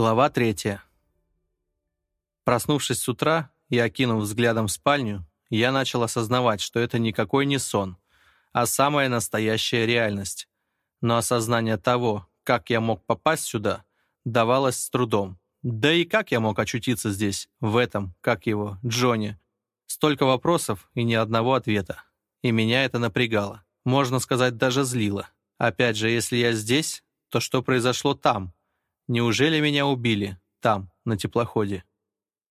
Глава третья. Проснувшись с утра и окинув взглядом в спальню, я начал осознавать, что это никакой не сон, а самая настоящая реальность. Но осознание того, как я мог попасть сюда, давалось с трудом. Да и как я мог очутиться здесь, в этом, как его, Джонни? Столько вопросов и ни одного ответа. И меня это напрягало. Можно сказать, даже злило. Опять же, если я здесь, то что произошло там, Неужели меня убили? Там, на теплоходе.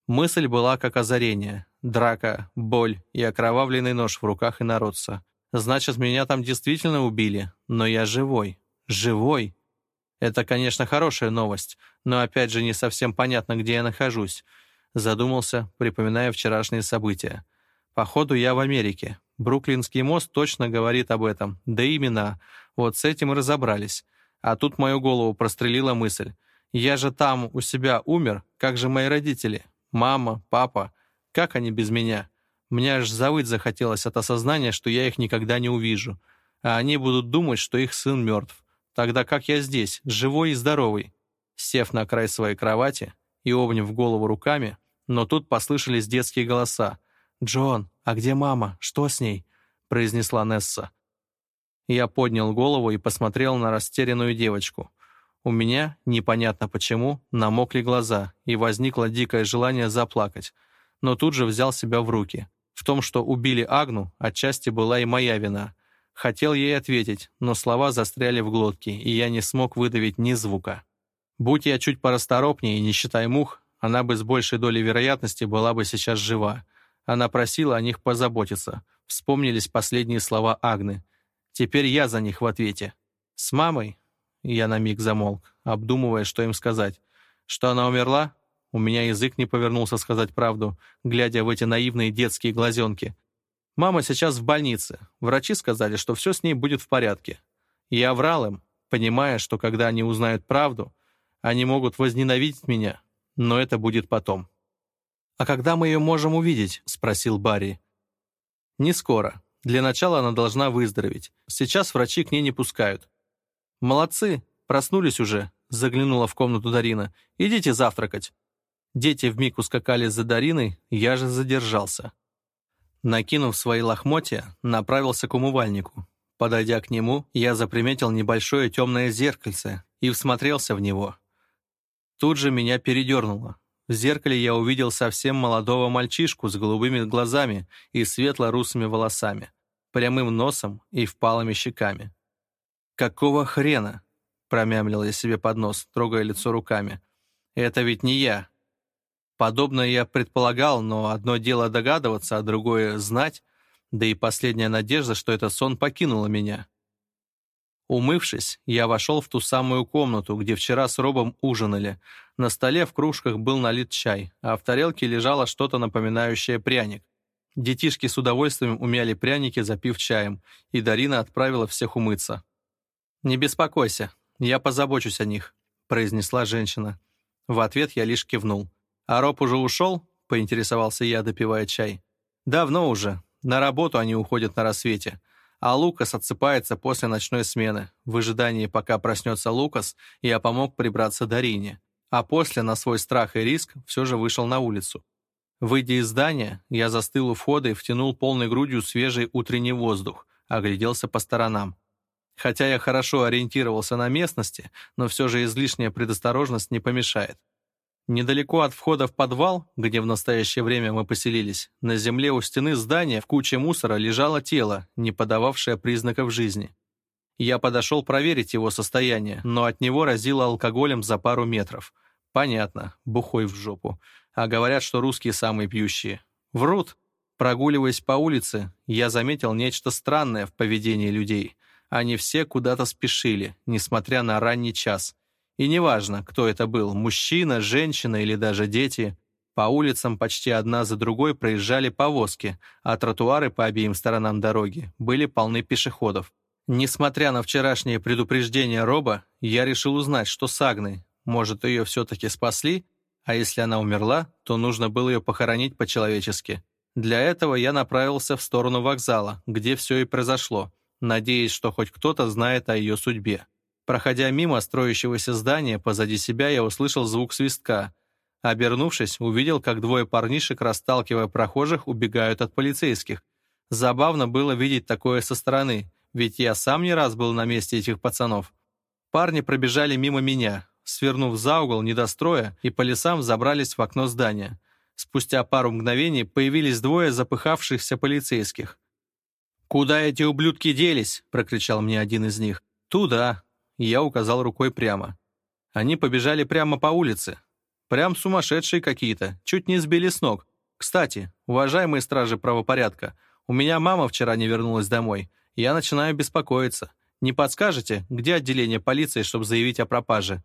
Мысль была как озарение. Драка, боль и окровавленный нож в руках инородца. Значит, меня там действительно убили, но я живой. Живой. Это, конечно, хорошая новость, но опять же не совсем понятно, где я нахожусь. Задумался, припоминая вчерашние события. Походу, я в Америке. Бруклинский мост точно говорит об этом. Да именно. Вот с этим и разобрались. А тут мою голову прострелила мысль. Я же там у себя умер, как же мои родители, мама, папа, как они без меня? Мне аж завыть захотелось от осознания, что я их никогда не увижу, а они будут думать, что их сын мертв. Тогда как я здесь, живой и здоровый? Сев на край своей кровати и обняв голову руками, но тут послышались детские голоса. «Джон, а где мама? Что с ней?» произнесла Несса. Я поднял голову и посмотрел на растерянную девочку. У меня, непонятно почему, намокли глаза, и возникло дикое желание заплакать, но тут же взял себя в руки. В том, что убили Агну, отчасти была и моя вина. Хотел ей ответить, но слова застряли в глотке, и я не смог выдавить ни звука. Будь я чуть порасторопнее и не считай мух, она бы с большей долей вероятности была бы сейчас жива. Она просила о них позаботиться. Вспомнились последние слова Агны. «Теперь я за них в ответе». С мамой я на миг замолк, обдумывая, что им сказать. Что она умерла? У меня язык не повернулся сказать правду, глядя в эти наивные детские глазенки. Мама сейчас в больнице. Врачи сказали, что все с ней будет в порядке. Я врал им, понимая, что когда они узнают правду, они могут возненавидеть меня, но это будет потом. «А когда мы ее можем увидеть?» — спросил Барри. «Не скоро. Для начала она должна выздороветь. Сейчас врачи к ней не пускают. «Молодцы, проснулись уже», — заглянула в комнату Дарина. «Идите завтракать». Дети вмиг ускакали за Дариной, я же задержался. Накинув свои лохмотья, направился к умывальнику. Подойдя к нему, я заприметил небольшое темное зеркальце и всмотрелся в него. Тут же меня передернуло. В зеркале я увидел совсем молодого мальчишку с голубыми глазами и светло-русыми волосами, прямым носом и впалыми щеками. «Какого хрена?» — промямлил я себе под нос, трогая лицо руками. «Это ведь не я». Подобное я предполагал, но одно дело догадываться, а другое — знать, да и последняя надежда, что этот сон покинула меня. Умывшись, я вошел в ту самую комнату, где вчера с Робом ужинали. На столе в кружках был налит чай, а в тарелке лежало что-то напоминающее пряник. Детишки с удовольствием умяли пряники, запив чаем, и Дарина отправила всех умыться. «Не беспокойся, я позабочусь о них», — произнесла женщина. В ответ я лишь кивнул. «А Роб уже ушел?» — поинтересовался я, допивая чай. «Давно уже. На работу они уходят на рассвете. А Лукас отсыпается после ночной смены. В ожидании, пока проснется Лукас, я помог прибраться Дарине. А после, на свой страх и риск, все же вышел на улицу. Выйдя из здания, я застыл у входа и втянул полной грудью свежий утренний воздух, огляделся по сторонам. Хотя я хорошо ориентировался на местности, но все же излишняя предосторожность не помешает. Недалеко от входа в подвал, где в настоящее время мы поселились, на земле у стены здания в куче мусора лежало тело, не подававшее признаков жизни. Я подошел проверить его состояние, но от него разило алкоголем за пару метров. Понятно, бухой в жопу. А говорят, что русские самые пьющие. Врут. Прогуливаясь по улице, я заметил нечто странное в поведении людей. Они все куда-то спешили, несмотря на ранний час. И неважно, кто это был, мужчина, женщина или даже дети, по улицам почти одна за другой проезжали повозки, а тротуары по обеим сторонам дороги были полны пешеходов. Несмотря на вчерашнее предупреждение Роба, я решил узнать, что с Агной. Может, ее все-таки спасли? А если она умерла, то нужно было ее похоронить по-человечески. Для этого я направился в сторону вокзала, где все и произошло надеясь, что хоть кто-то знает о ее судьбе. Проходя мимо строящегося здания, позади себя я услышал звук свистка. Обернувшись, увидел, как двое парнишек, расталкивая прохожих, убегают от полицейских. Забавно было видеть такое со стороны, ведь я сам не раз был на месте этих пацанов. Парни пробежали мимо меня, свернув за угол недостроя и по лесам забрались в окно здания. Спустя пару мгновений появились двое запыхавшихся полицейских. «Куда эти ублюдки делись?» — прокричал мне один из них. «Туда!» — я указал рукой прямо. Они побежали прямо по улице. Прям сумасшедшие какие-то, чуть не сбили с ног. Кстати, уважаемые стражи правопорядка, у меня мама вчера не вернулась домой. Я начинаю беспокоиться. Не подскажете, где отделение полиции, чтобы заявить о пропаже?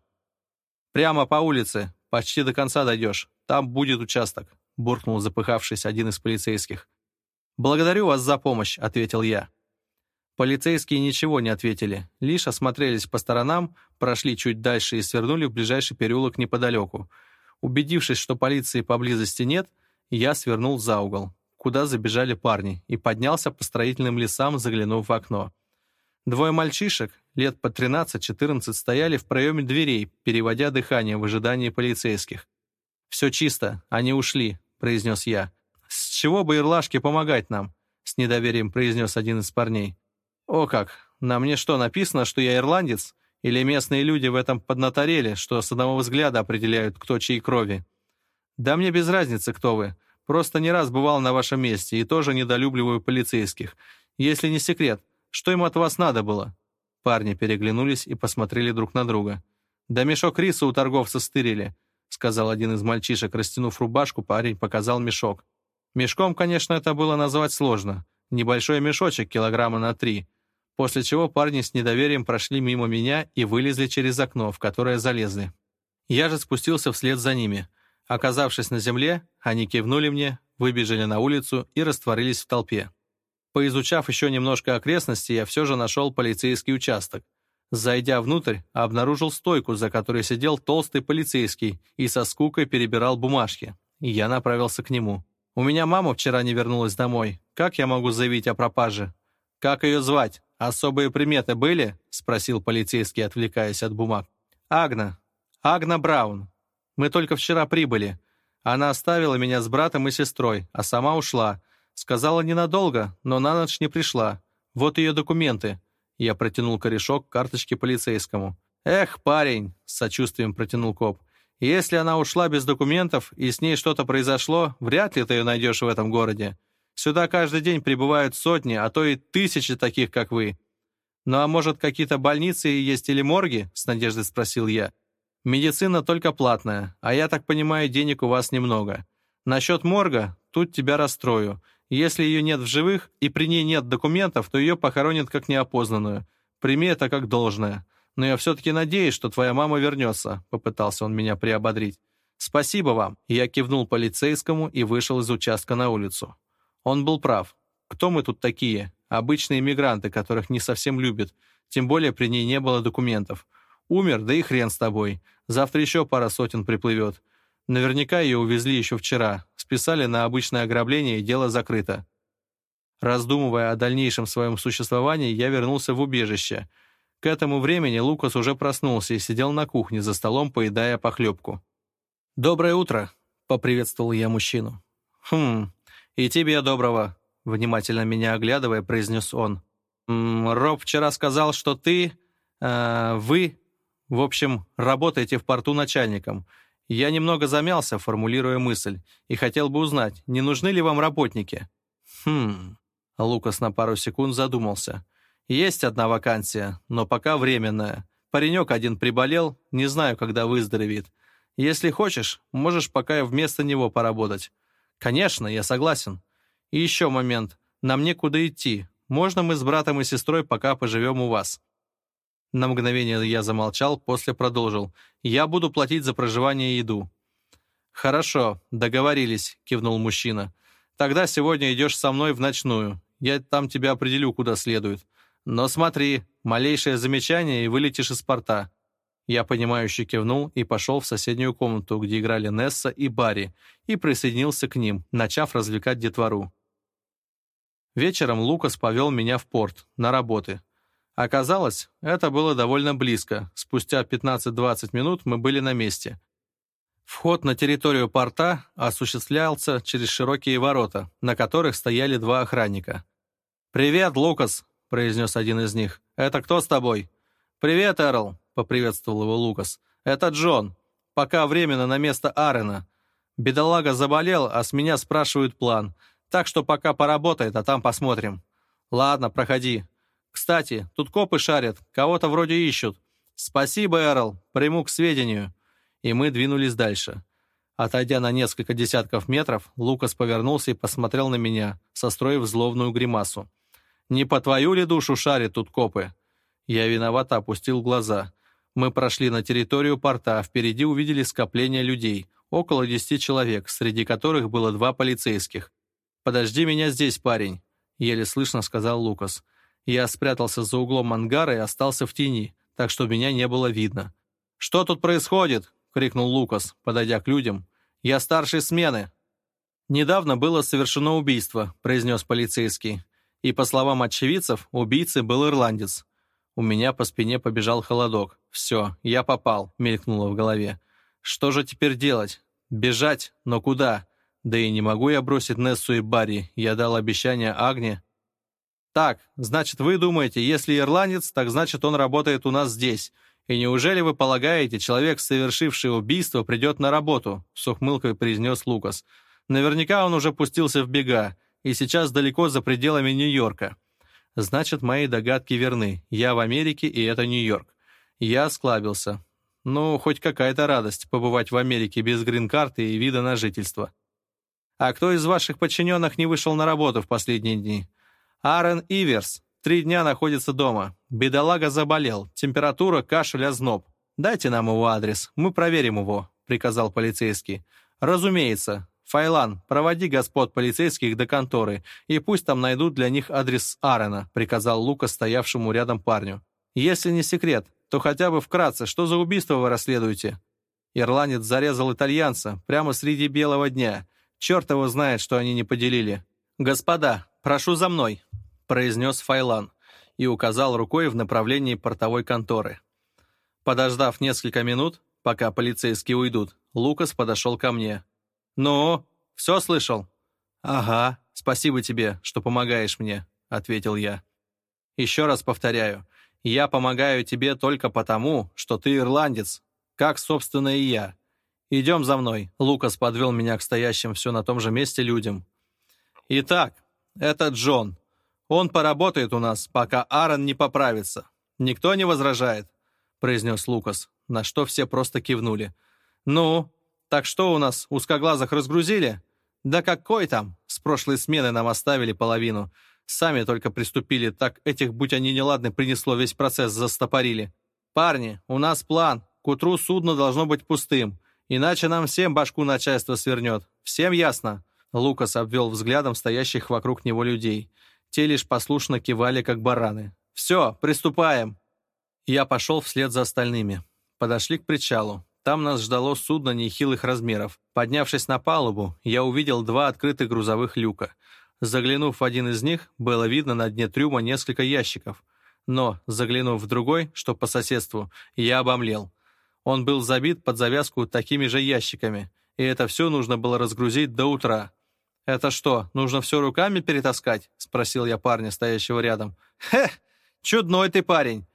Прямо по улице, почти до конца дойдешь. Там будет участок, буркнул запыхавшись один из полицейских. «Благодарю вас за помощь», — ответил я. Полицейские ничего не ответили, лишь осмотрелись по сторонам, прошли чуть дальше и свернули в ближайший переулок неподалеку. Убедившись, что полиции поблизости нет, я свернул за угол, куда забежали парни, и поднялся по строительным лесам, заглянув в окно. Двое мальчишек, лет по 13-14, стояли в проеме дверей, переводя дыхание в ожидании полицейских. «Все чисто, они ушли», — произнес я. «С чего бы ирлашке помогать нам?» — с недоверием произнес один из парней. «О как! На мне что, написано, что я ирландец? Или местные люди в этом поднаторели, что с одного взгляда определяют, кто чьей крови?» «Да мне без разницы, кто вы. Просто не раз бывал на вашем месте и тоже недолюбливаю полицейских. Если не секрет, что им от вас надо было?» Парни переглянулись и посмотрели друг на друга. «Да мешок риса у торговца стырили», — сказал один из мальчишек, растянув рубашку, парень показал мешок. Мешком, конечно, это было назвать сложно. Небольшой мешочек килограмма на три. После чего парни с недоверием прошли мимо меня и вылезли через окно, в которое залезли. Я же спустился вслед за ними. Оказавшись на земле, они кивнули мне, выбежали на улицу и растворились в толпе. Поизучав еще немножко окрестности, я все же нашел полицейский участок. Зайдя внутрь, обнаружил стойку, за которой сидел толстый полицейский и со скукой перебирал бумажки. Я направился к нему. У меня мама вчера не вернулась домой. Как я могу заявить о пропаже? Как ее звать? Особые приметы были?» — спросил полицейский, отвлекаясь от бумаг. «Агна. Агна Браун. Мы только вчера прибыли. Она оставила меня с братом и сестрой, а сама ушла. Сказала ненадолго, но на ночь не пришла. Вот ее документы». Я протянул корешок карточки полицейскому. «Эх, парень!» — с сочувствием протянул коп. Если она ушла без документов и с ней что-то произошло, вряд ли ты ее найдешь в этом городе. Сюда каждый день прибывают сотни, а то и тысячи таких, как вы. Ну а может, какие-то больницы есть или морги?» — с надеждой спросил я. «Медицина только платная, а я так понимаю, денег у вас немного. Насчет морга тут тебя расстрою. Если ее нет в живых и при ней нет документов, то ее похоронят как неопознанную. Прими это как должное но я все-таки надеюсь, что твоя мама вернется», — попытался он меня приободрить. «Спасибо вам», — я кивнул полицейскому и вышел из участка на улицу. Он был прав. Кто мы тут такие? Обычные мигранты, которых не совсем любят, тем более при ней не было документов. Умер, да и хрен с тобой. Завтра еще пара сотен приплывет. Наверняка ее увезли еще вчера. Списали на обычное ограбление, и дело закрыто. Раздумывая о дальнейшем своем существовании, я вернулся в убежище — к этому времени Лукас уже проснулся и сидел на кухне за столом, поедая похлебку. «Доброе утро», — поприветствовал я мужчину. «Хм, и тебе доброго», — внимательно меня оглядывая, произнес он. «М -м, «Роб вчера сказал, что ты... Э, вы... В общем, работаете в порту начальником. Я немного замялся, формулируя мысль, и хотел бы узнать, не нужны ли вам работники?» «Хм...» Лукас на пару секунд задумался. Есть одна вакансия, но пока временная. Паренек один приболел, не знаю, когда выздоровеет. Если хочешь, можешь пока вместо него поработать. Конечно, я согласен. И еще момент. Нам некуда идти. Можно мы с братом и сестрой пока поживем у вас? На мгновение я замолчал, после продолжил. Я буду платить за проживание и еду. «Хорошо, договорились», — кивнул мужчина. «Тогда сегодня идешь со мной в ночную. Я там тебя определю, куда следует. Но смотри, малейшее замечание, и вылетишь из порта». Я понимающе кивнул и пошел в соседнюю комнату, где играли Несса и Барри, и присоединился к ним, начав развлекать детвору. Вечером Лукас повел меня в порт, на работы. Оказалось, это было довольно близко. Спустя 15-20 минут мы были на месте. Вход на территорию порта осуществлялся через широкие ворота, на которых стояли два охранника. «Привет, Лукас!» — произнес один из них. «Это кто с тобой?» «Привет, Эрл», — поприветствовал его Лукас. «Это Джон. Пока временно на место Арена. Бедолага заболел, а с меня спрашивают план. Так что пока поработает, а там посмотрим». «Ладно, проходи. Кстати, тут копы шарят, кого-то вроде ищут. Спасибо, Эрл, приму к сведению». И мы двинулись дальше. Отойдя на несколько десятков метров, Лукас повернулся и посмотрел на меня, состроив зловную гримасу. Не по твою ли душу шарят тут копы?» Я виновато опустил глаза. Мы прошли на территорию порта, а впереди увидели скопление людей, около десяти человек, среди которых было два полицейских. «Подожди меня здесь, парень», — еле слышно сказал Лукас. Я спрятался за углом ангара и остался в тени, так что меня не было видно. «Что тут происходит?» — крикнул Лукас, подойдя к людям. «Я старший смены». «Недавно было совершено убийство», — произнес полицейский. И, по словам очевидцев, убийцей был ирландец. У меня по спине побежал холодок. «Все, я попал», — мелькнуло в голове. «Что же теперь делать? Бежать? Но куда? Да и не могу я бросить Нессу и Барри. Я дал обещание Агне». «Так, значит, вы думаете, если ирландец, так значит, он работает у нас здесь. И неужели вы полагаете, человек, совершивший убийство, придет на работу?» — с ухмылкой произнес Лукас. «Наверняка он уже пустился в бега и сейчас далеко за пределами Нью-Йорка. Значит, мои догадки верны. Я в Америке, и это Нью-Йорк. Я осклабился. Ну, хоть какая-то радость побывать в Америке без грин-карты и вида на жительство. А кто из ваших подчиненных не вышел на работу в последние дни? Аарон Иверс. Три дня находится дома. Бедолага заболел. Температура, кашель, озноб. «Дайте нам его адрес, мы проверим его», — приказал полицейский. «Разумеется», «Файлан, проводи господ полицейских до конторы, и пусть там найдут для них адрес Аарона», приказал Лука стоявшему рядом парню. «Если не секрет, то хотя бы вкратце, что за убийство вы расследуете?» Ирландец зарезал итальянца прямо среди белого дня. Черт его знает, что они не поделили. «Господа, прошу за мной», — произнес Файлан и указал рукой в направлении портовой конторы. Подождав несколько минут, пока полицейские уйдут, Лукас подошел ко мне. «Ну, все слышал?» «Ага, спасибо тебе, что помогаешь мне», — ответил я. «Еще раз повторяю, я помогаю тебе только потому, что ты ирландец, как, собственно, и я. Идем за мной», — Лукас подвел меня к стоящим все на том же месте людям. «Итак, это Джон. Он поработает у нас, пока Аарон не поправится. Никто не возражает», — произнес Лукас, на что все просто кивнули. «Ну, так что у нас, узкоглазых разгрузили? Да какой там? С прошлой смены нам оставили половину. Сами только приступили, так этих, будь они неладны, принесло весь процесс, застопорили. Парни, у нас план. К утру судно должно быть пустым. Иначе нам всем башку начальство свернет. Всем ясно?» Лукас обвел взглядом стоящих вокруг него людей. Те лишь послушно кивали, как бараны. «Все, приступаем!» Я пошел вслед за остальными. Подошли к причалу. Там нас ждало судно нехилых размеров. Поднявшись на палубу, я увидел два открытых грузовых люка. Заглянув в один из них, было видно на дне трюма несколько ящиков. Но, заглянув в другой, что по соседству, я обомлел. Он был забит под завязку такими же ящиками, и это все нужно было разгрузить до утра. «Это что, нужно все руками перетаскать?» — спросил я парня, стоящего рядом. «Хе! Чудной ты парень!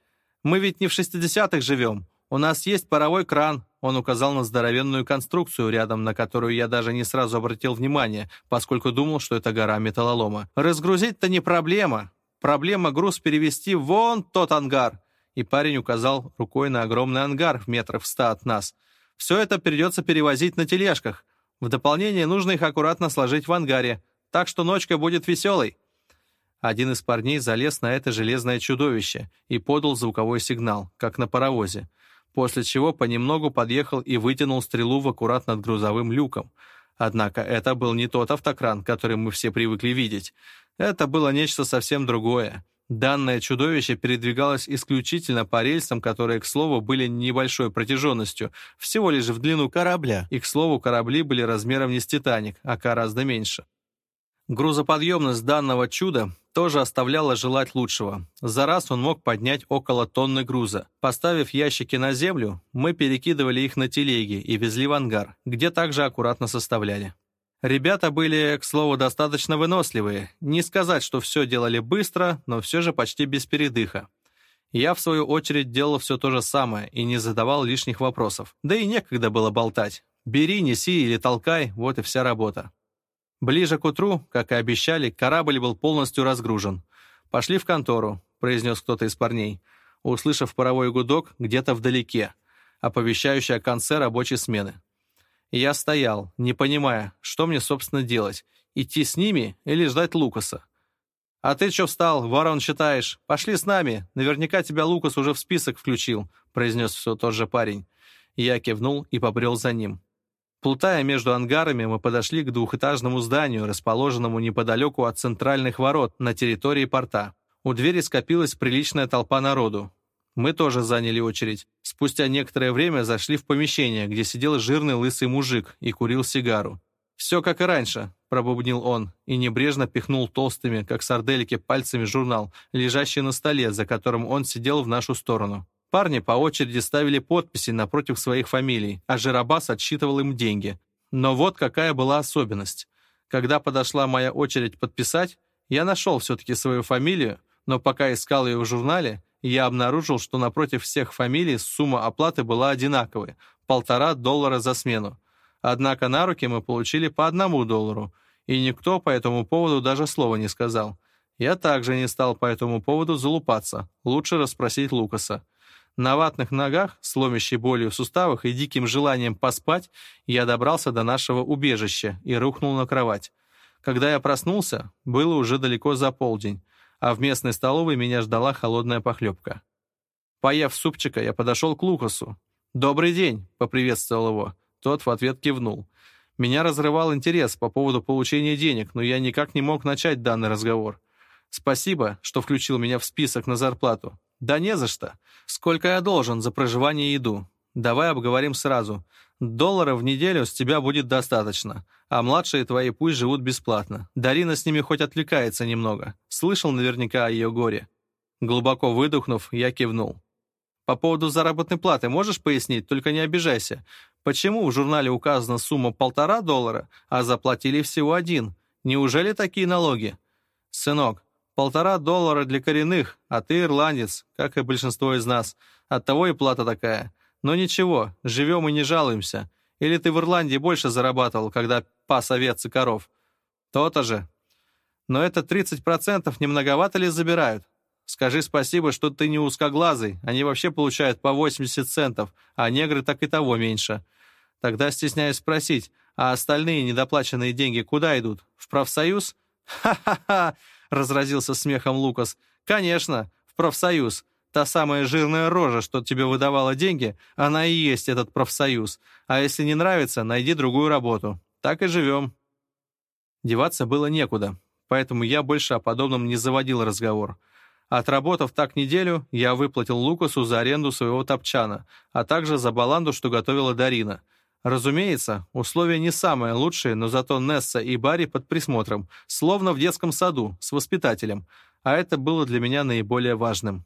Мы ведь не в шестидесятых живем. У нас есть паровой кран, он указал на здоровенную конструкцию, рядом на которую я даже не сразу обратил внимание, поскольку думал, что это гора металлолома. «Разгрузить-то не проблема. Проблема груз перевести вон тот ангар». И парень указал рукой на огромный ангар в метрах ста от нас. «Все это придется перевозить на тележках. В дополнение нужно их аккуратно сложить в ангаре, так что ночка будет веселой». Один из парней залез на это железное чудовище и подал звуковой сигнал, как на паровозе после чего понемногу подъехал и вытянул стрелу в аккурат над грузовым люком. Однако это был не тот автокран, который мы все привыкли видеть. Это было нечто совсем другое. Данное чудовище передвигалось исключительно по рельсам, которые, к слову, были небольшой протяженностью, всего лишь в длину корабля, и, к слову, корабли были размером не с «Титаник», а гораздо меньше. Грузоподъемность данного чуда тоже оставляло желать лучшего. За раз он мог поднять около тонны груза. Поставив ящики на землю, мы перекидывали их на телеги и везли в ангар, где также аккуратно составляли. Ребята были, к слову, достаточно выносливые. Не сказать, что все делали быстро, но все же почти без передыха. Я, в свою очередь, делал все то же самое и не задавал лишних вопросов. Да и некогда было болтать. «Бери, неси или толкай» — вот и вся работа. Ближе к утру, как и обещали, корабль был полностью разгружен. «Пошли в контору», — произнес кто-то из парней, услышав паровой гудок где-то вдалеке, оповещающий о конце рабочей смены. Я стоял, не понимая, что мне, собственно, делать, идти с ними или ждать Лукаса. «А ты чё встал, ворон считаешь? Пошли с нами, наверняка тебя Лукас уже в список включил», — произнес все тот же парень. Я кивнул и побрел за ним. Плутая между ангарами, мы подошли к двухэтажному зданию, расположенному неподалеку от центральных ворот на территории порта. У двери скопилась приличная толпа народу. Мы тоже заняли очередь. Спустя некоторое время зашли в помещение, где сидел жирный лысый мужик и курил сигару. «Все как и раньше», — пробубнил он и небрежно пихнул толстыми, как сардельки, пальцами журнал, лежащий на столе, за которым он сидел в нашу сторону. Парни по очереди ставили подписи напротив своих фамилий, а Жиробас отсчитывал им деньги. Но вот какая была особенность. Когда подошла моя очередь подписать, я нашел все-таки свою фамилию, но пока искал ее в журнале, я обнаружил, что напротив всех фамилий сумма оплаты была одинаковой – полтора доллара за смену. Однако на руки мы получили по одному доллару, и никто по этому поводу даже слова не сказал. Я также не стал по этому поводу залупаться, лучше расспросить Лукаса. На ватных ногах, сломящей болью в суставах и диким желанием поспать, я добрался до нашего убежища и рухнул на кровать. Когда я проснулся, было уже далеко за полдень, а в местной столовой меня ждала холодная похлебка. Поев супчика, я подошел к Лукасу. «Добрый день!» — поприветствовал его. Тот в ответ кивнул. Меня разрывал интерес по поводу получения денег, но я никак не мог начать данный разговор. Спасибо, что включил меня в список на зарплату. Да не за что. Сколько я должен за проживание и еду? Давай обговорим сразу. Доллара в неделю с тебя будет достаточно, а младшие твои пусть живут бесплатно. Дарина с ними хоть отвлекается немного. Слышал наверняка о ее горе». Глубоко выдохнув, я кивнул. «По поводу заработной платы можешь пояснить, только не обижайся. Почему в журнале указана сумма полтора доллара, а заплатили всего один? Неужели такие налоги?» «Сынок, полтора доллара для коренных, а ты ирландец, как и большинство из нас. Оттого и плата такая. Но ничего, живем и не жалуемся. Или ты в Ирландии больше зарабатывал, когда пас овец и коров? То-то же. Но это 30% немноговато ли забирают? Скажи спасибо, что ты не узкоглазый. Они вообще получают по 80 центов, а негры так и того меньше. Тогда стесняюсь спросить, а остальные недоплаченные деньги куда идут? В профсоюз? Ха-ха-ха! — разразился смехом Лукас. «Конечно, в профсоюз. Та самая жирная рожа, что тебе выдавала деньги, она и есть этот профсоюз. А если не нравится, найди другую работу. Так и живем». Деваться было некуда, поэтому я больше о подобном не заводил разговор. Отработав так неделю, я выплатил Лукасу за аренду своего топчана, а также за баланду, что готовила Дарина — Разумеется, условия не самые лучшие, но зато Несса и Барри под присмотром, словно в детском саду, с воспитателем, а это было для меня наиболее важным.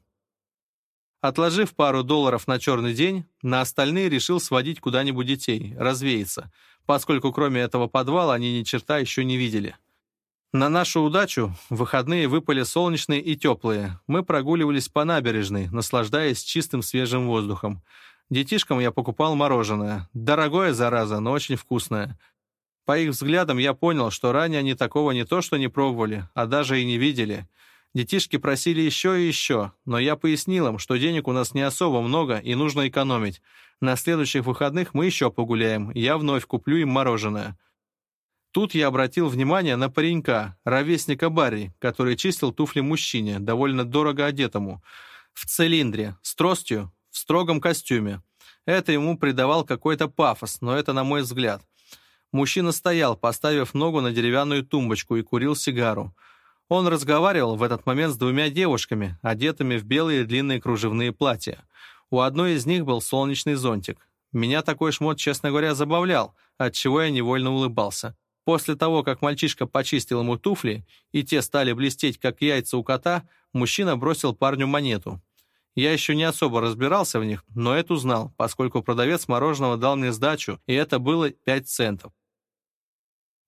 Отложив пару долларов на черный день, на остальные решил сводить куда-нибудь детей, развеяться, поскольку кроме этого подвала они ни черта еще не видели. На нашу удачу выходные выпали солнечные и теплые. Мы прогуливались по набережной, наслаждаясь чистым свежим воздухом. Детишкам я покупал мороженое. Дорогое, зараза, но очень вкусное. По их взглядам я понял, что ранее они такого не то что не пробовали, а даже и не видели. Детишки просили еще и еще, но я пояснил им, что денег у нас не особо много и нужно экономить. На следующих выходных мы еще погуляем, я вновь куплю им мороженое. Тут я обратил внимание на паренька, ровесника Барри, который чистил туфли мужчине, довольно дорого одетому, в цилиндре, с тростью, в строгом костюме. Это ему придавал какой-то пафос, но это на мой взгляд. Мужчина стоял, поставив ногу на деревянную тумбочку и курил сигару. Он разговаривал в этот момент с двумя девушками, одетыми в белые длинные кружевные платья. У одной из них был солнечный зонтик. Меня такой шмот, честно говоря, забавлял, отчего я невольно улыбался. После того, как мальчишка почистил ему туфли, и те стали блестеть, как яйца у кота, мужчина бросил парню монету — я еще не особо разбирался в них, но это узнал, поскольку продавец мороженого дал мне сдачу, и это было 5 центов.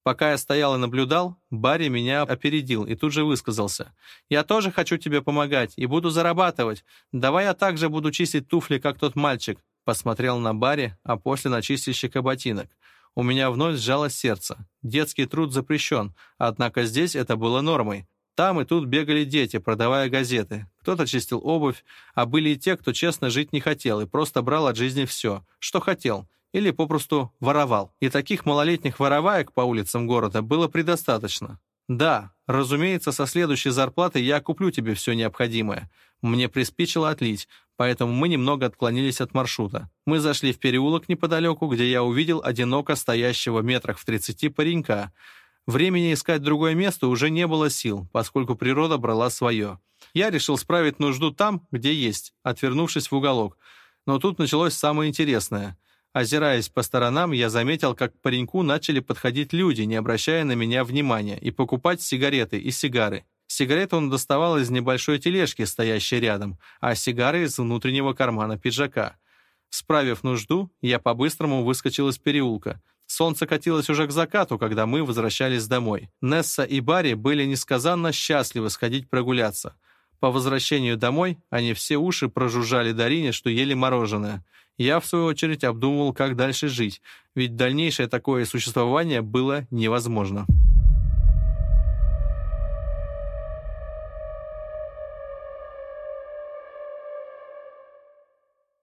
Пока я стоял и наблюдал, Барри меня опередил и тут же высказался. «Я тоже хочу тебе помогать и буду зарабатывать. Давай я также буду чистить туфли, как тот мальчик». Посмотрел на Барри, а после на чистильщика ботинок. У меня вновь сжалось сердце. Детский труд запрещен, однако здесь это было нормой. Там и тут бегали дети, продавая газеты. Кто-то чистил обувь, а были и те, кто честно жить не хотел и просто брал от жизни все, что хотел, или попросту воровал. И таких малолетних вороваек по улицам города было предостаточно. «Да, разумеется, со следующей зарплаты я куплю тебе все необходимое. Мне приспичило отлить, поэтому мы немного отклонились от маршрута. Мы зашли в переулок неподалеку, где я увидел одиноко стоящего метрах в 30 паренька. Времени искать другое место уже не было сил, поскольку природа брала свое. Я решил справить нужду там, где есть, отвернувшись в уголок. Но тут началось самое интересное. Озираясь по сторонам, я заметил, как к пареньку начали подходить люди, не обращая на меня внимания, и покупать сигареты и сигары. Сигареты он доставал из небольшой тележки, стоящей рядом, а сигары из внутреннего кармана пиджака. Справив нужду, я по-быстрому выскочил из переулка — Солнце катилось уже к закату, когда мы возвращались домой. Несса и Барри были несказанно счастливы сходить прогуляться. По возвращению домой они все уши прожужжали Дарине, что ели мороженое. Я, в свою очередь, обдумывал, как дальше жить, ведь дальнейшее такое существование было невозможно.